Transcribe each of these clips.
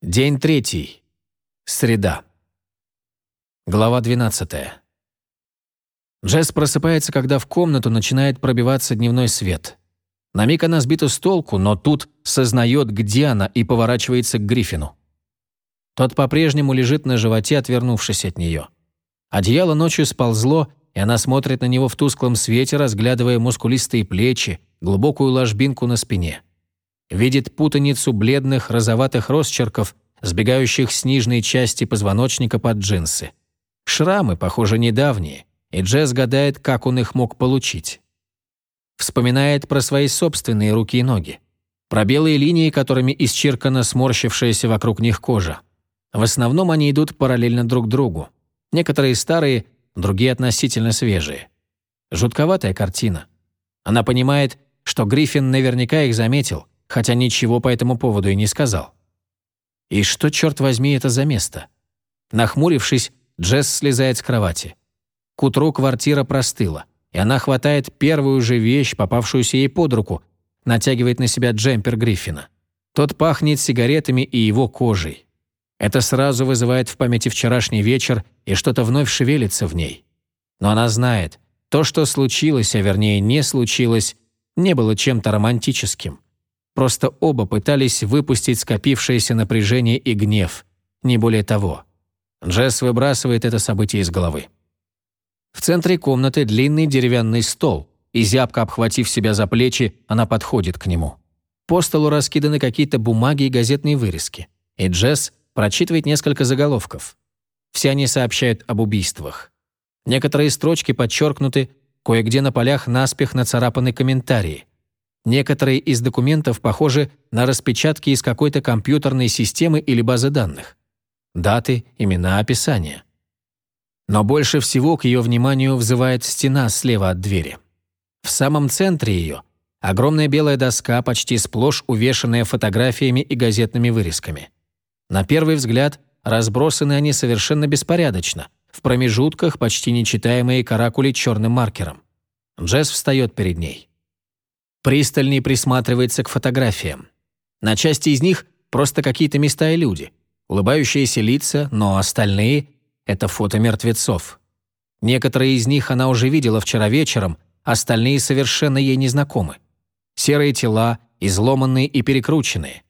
День третий. Среда. Глава 12. Джесс просыпается, когда в комнату начинает пробиваться дневной свет. На миг она сбита с толку, но тут сознает, где она, и поворачивается к Гриффину. Тот по-прежнему лежит на животе, отвернувшись от нее. Одеяло ночью сползло, и она смотрит на него в тусклом свете, разглядывая мускулистые плечи, глубокую ложбинку на спине видит путаницу бледных розоватых росчерков, сбегающих с нижней части позвоночника под джинсы. Шрамы, похоже, недавние, и Джесс гадает, как он их мог получить. Вспоминает про свои собственные руки и ноги. Про белые линии, которыми исчеркана сморщившаяся вокруг них кожа. В основном они идут параллельно друг другу. Некоторые старые, другие относительно свежие. Жутковатая картина. Она понимает, что Гриффин наверняка их заметил, хотя ничего по этому поводу и не сказал. И что, черт возьми, это за место? Нахмурившись, Джесс слезает с кровати. К утру квартира простыла, и она хватает первую же вещь, попавшуюся ей под руку, натягивает на себя джемпер Гриффина. Тот пахнет сигаретами и его кожей. Это сразу вызывает в памяти вчерашний вечер, и что-то вновь шевелится в ней. Но она знает, то, что случилось, а вернее не случилось, не было чем-то романтическим. Просто оба пытались выпустить скопившееся напряжение и гнев. Не более того. Джесс выбрасывает это событие из головы. В центре комнаты длинный деревянный стол, и зябко обхватив себя за плечи, она подходит к нему. По столу раскиданы какие-то бумаги и газетные вырезки. И Джесс прочитывает несколько заголовков. Все они сообщают об убийствах. Некоторые строчки подчеркнуты, кое-где на полях наспех нацарапаны комментарии. Некоторые из документов похожи на распечатки из какой-то компьютерной системы или базы данных. Даты, имена, описания. Но больше всего к ее вниманию взывает стена слева от двери. В самом центре ее – огромная белая доска, почти сплошь увешанная фотографиями и газетными вырезками. На первый взгляд разбросаны они совершенно беспорядочно, в промежутках почти нечитаемые каракули черным маркером. Джесс встает перед ней. Пристальней присматривается к фотографиям. На части из них просто какие-то места и люди. Улыбающиеся лица, но остальные — это фото мертвецов. Некоторые из них она уже видела вчера вечером, остальные совершенно ей незнакомы. Серые тела, изломанные и перекрученные.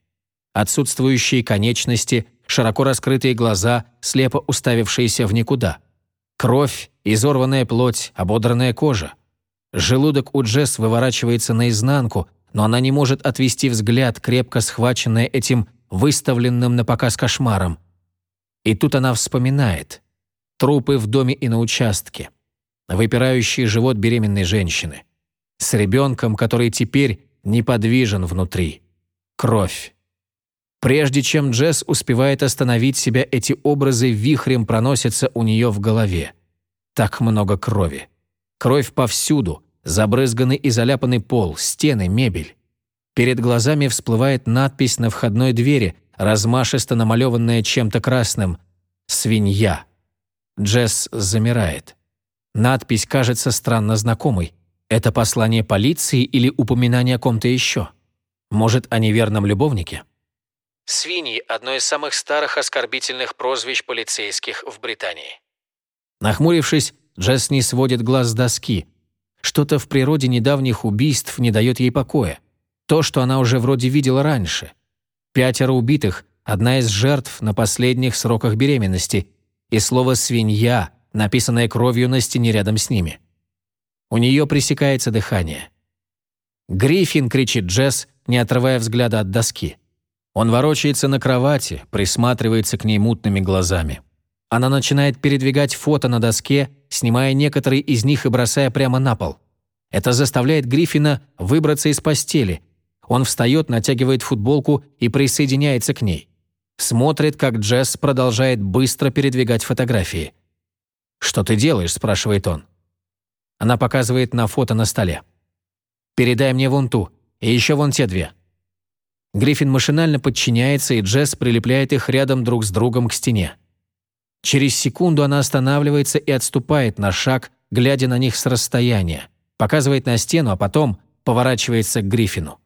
Отсутствующие конечности, широко раскрытые глаза, слепо уставившиеся в никуда. Кровь, изорванная плоть, ободранная кожа. Желудок у Джесс выворачивается наизнанку, но она не может отвести взгляд, крепко схваченная этим выставленным на показ кошмаром. И тут она вспоминает. Трупы в доме и на участке. Выпирающий живот беременной женщины. С ребенком, который теперь неподвижен внутри. Кровь. Прежде чем Джесс успевает остановить себя, эти образы вихрем проносятся у нее в голове. Так много крови. Кровь повсюду, забрызганный и заляпанный пол, стены, мебель. Перед глазами всплывает надпись на входной двери, размашисто намалеванная чем-то красным «Свинья». Джесс замирает. Надпись кажется странно знакомой. Это послание полиции или упоминание о ком-то еще? Может, о неверном любовнике? Свиньи – одно из самых старых оскорбительных прозвищ полицейских в Британии. Нахмурившись, Джесс не сводит глаз с доски. Что-то в природе недавних убийств не дает ей покоя. То, что она уже вроде видела раньше. Пятеро убитых, одна из жертв на последних сроках беременности, и слово «свинья», написанное кровью на стене рядом с ними. У нее пресекается дыхание. «Гриффин!» — кричит Джесс, не отрывая взгляда от доски. Он ворочается на кровати, присматривается к ней мутными глазами. Она начинает передвигать фото на доске, снимая некоторые из них и бросая прямо на пол. Это заставляет Гриффина выбраться из постели. Он встает, натягивает футболку и присоединяется к ней. Смотрит, как Джесс продолжает быстро передвигать фотографии. «Что ты делаешь?» – спрашивает он. Она показывает на фото на столе. «Передай мне вон ту, и еще вон те две». Гриффин машинально подчиняется, и Джесс прилепляет их рядом друг с другом к стене. Через секунду она останавливается и отступает на шаг, глядя на них с расстояния, показывает на стену, а потом поворачивается к Гриффину.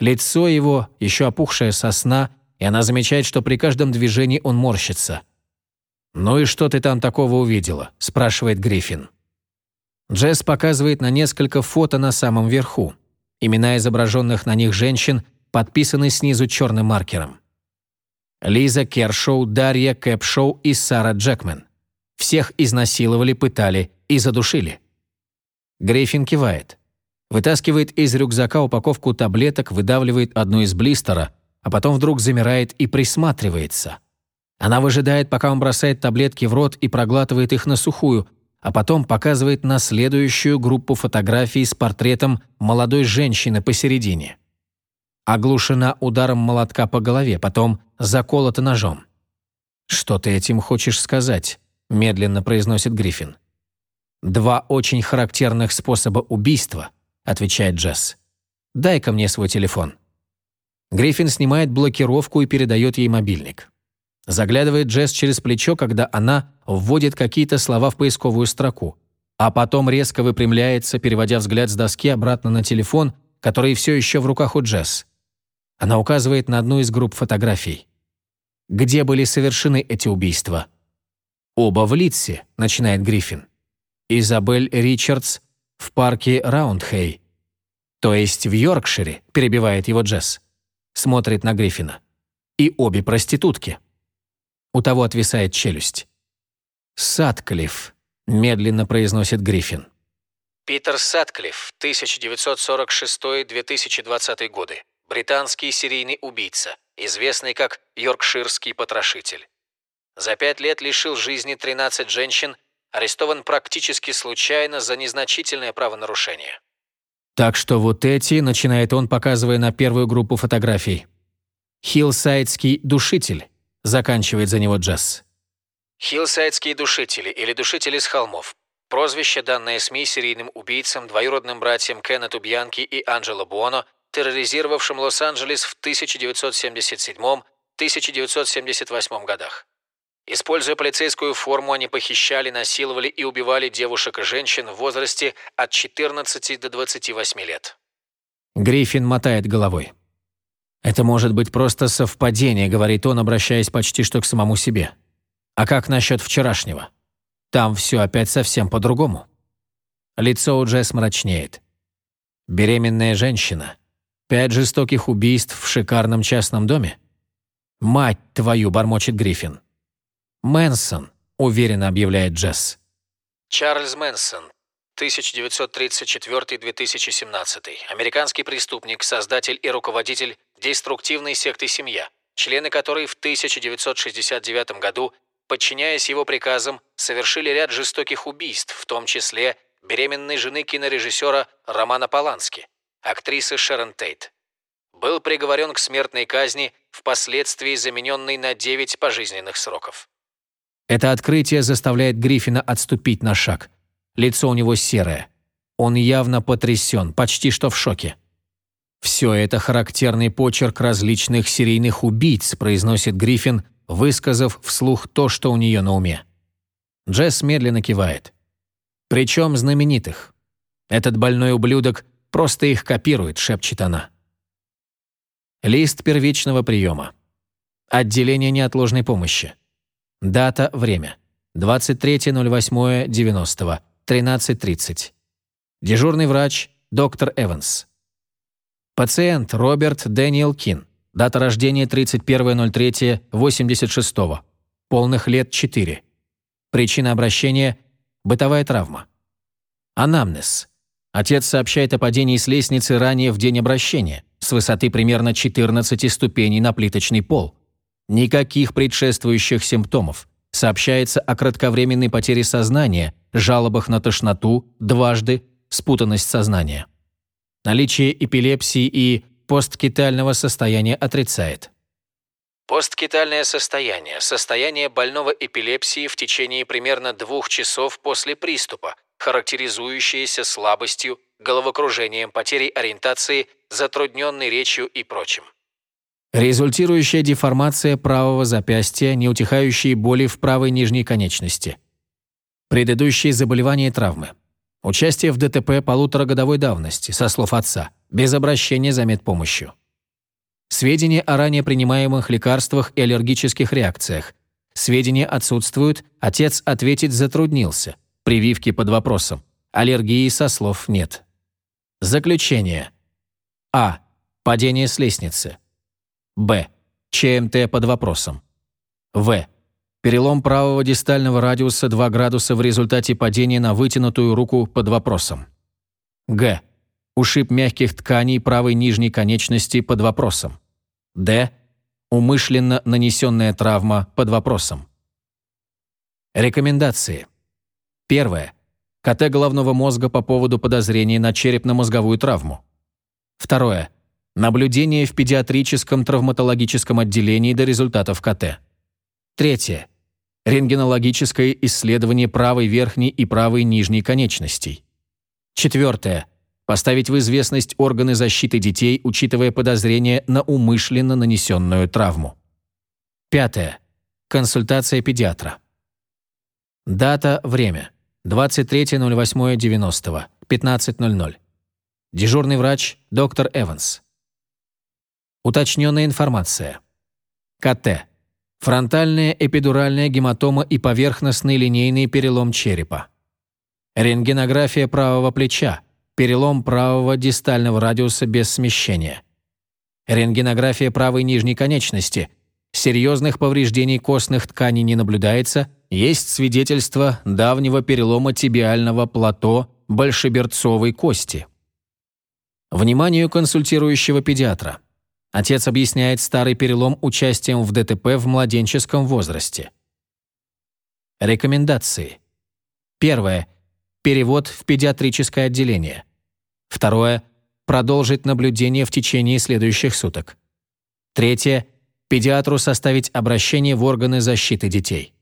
Лицо его, еще опухшее со сна, и она замечает, что при каждом движении он морщится. «Ну и что ты там такого увидела?» – спрашивает Гриффин. Джесс показывает на несколько фото на самом верху. Имена изображенных на них женщин подписаны снизу черным маркером. Лиза Кершоу, Дарья Кэпшоу и Сара Джекмен. Всех изнасиловали, пытали и задушили. Гриффин кивает. Вытаскивает из рюкзака упаковку таблеток, выдавливает одну из блистера, а потом вдруг замирает и присматривается. Она выжидает, пока он бросает таблетки в рот и проглатывает их на сухую, а потом показывает на следующую группу фотографий с портретом молодой женщины посередине. Оглушена ударом молотка по голове, потом заколота ножом. «Что ты этим хочешь сказать?» – медленно произносит Гриффин. «Два очень характерных способа убийства», – отвечает Джесс. «Дай-ка мне свой телефон». Гриффин снимает блокировку и передает ей мобильник. Заглядывает Джесс через плечо, когда она вводит какие-то слова в поисковую строку, а потом резко выпрямляется, переводя взгляд с доски обратно на телефон, который все еще в руках у Джесс. Она указывает на одну из групп фотографий. Где были совершены эти убийства? «Оба в Литсе», — начинает Гриффин. «Изабель Ричардс в парке Раундхей». «То есть в Йоркшире», — перебивает его Джесс. Смотрит на Гриффина. «И обе проститутки». У того отвисает челюсть. «Садклифф», — медленно произносит Гриффин. Питер Садклифф, 1946-2020 годы. Британский серийный убийца, известный как Йоркширский потрошитель. За пять лет лишил жизни 13 женщин, арестован практически случайно за незначительное правонарушение. Так что вот эти, начинает он, показывая на первую группу фотографий. Хиллсайдский душитель, заканчивает за него Джесс. Хиллсайдские душители или душители с холмов. Прозвище, данное СМИ серийным убийцам, двоюродным братьям Кеннету Бьянки и Анджело Буоно, терроризировавшим Лос-Анджелес в 1977-1978 годах. Используя полицейскую форму, они похищали, насиловали и убивали девушек и женщин в возрасте от 14 до 28 лет. Гриффин мотает головой. «Это может быть просто совпадение», — говорит он, обращаясь почти что к самому себе. «А как насчет вчерашнего? Там все опять совсем по-другому». Лицо у Джесс мрачнеет. Беременная женщина, Пять жестоких убийств в шикарном частном доме? Мать твою, бормочет Гриффин. Мэнсон, уверенно объявляет Джесс. Чарльз Мэнсон, 1934-2017. Американский преступник, создатель и руководитель деструктивной секты «Семья», члены которой в 1969 году, подчиняясь его приказам, совершили ряд жестоких убийств, в том числе беременной жены кинорежиссера Романа Полански актрисы Шерон Тейт. Был приговорен к смертной казни, впоследствии замененный на 9 пожизненных сроков. Это открытие заставляет Гриффина отступить на шаг. Лицо у него серое. Он явно потрясен, почти что в шоке. «Все это характерный почерк различных серийных убийц», произносит Гриффин, высказав вслух то, что у нее на уме. Джесс медленно кивает. «Причем знаменитых. Этот больной ублюдок Просто их копирует», — шепчет она. Лист первичного приема. Отделение неотложной помощи. Дата, время. 23.08.90, 13.30. Дежурный врач, доктор Эванс. Пациент Роберт Дэниел Кин. Дата рождения 31.03.86. Полных лет 4. Причина обращения – бытовая травма. Анамнез. Отец сообщает о падении с лестницы ранее в день обращения, с высоты примерно 14 ступеней на плиточный пол. Никаких предшествующих симптомов. Сообщается о кратковременной потере сознания, жалобах на тошноту, дважды, спутанность сознания. Наличие эпилепсии и посткитального состояния отрицает. Посткитальное состояние – состояние больного эпилепсии в течение примерно двух часов после приступа, характеризующиеся слабостью, головокружением, потерей ориентации, затрудненной речью и прочим. Результирующая деформация правого запястья, неутихающие боли в правой нижней конечности. Предыдущие заболевания и травмы. Участие в ДТП полуторагодовой давности, со слов отца, без обращения за медпомощью. Сведения о ранее принимаемых лекарствах и аллергических реакциях. Сведения отсутствуют, отец ответить затруднился. Прививки под вопросом. Аллергии со слов нет. Заключение. А. Падение с лестницы. Б. ЧМТ под вопросом. В. Перелом правого дистального радиуса 2 градуса в результате падения на вытянутую руку под вопросом. Г. Ушиб мягких тканей правой нижней конечности под вопросом. Д. Умышленно нанесенная травма под вопросом. Рекомендации. Первое. КТ головного мозга по поводу подозрения на черепно-мозговую травму. Второе. Наблюдение в педиатрическом травматологическом отделении до результатов КТ. Третье. Рентгенологическое исследование правой верхней и правой нижней конечностей. Четвертое. Поставить в известность органы защиты детей, учитывая подозрение на умышленно нанесенную травму. Пятое. Консультация педиатра. Дата, время. 23.08.90, 15.00. Дежурный врач, доктор Эванс. Уточненная информация. КТ. Фронтальная эпидуральная гематома и поверхностный линейный перелом черепа. Рентгенография правого плеча. Перелом правого дистального радиуса без смещения. Рентгенография правой нижней конечности. Серьезных повреждений костных тканей не наблюдается. Есть свидетельство давнего перелома тибиального плато большеберцовой кости. Вниманию консультирующего педиатра. Отец объясняет старый перелом участием в ДТП в младенческом возрасте. Рекомендации. Первое. Перевод в педиатрическое отделение. Второе. Продолжить наблюдение в течение следующих суток. Третье. Педиатру составить обращение в органы защиты детей.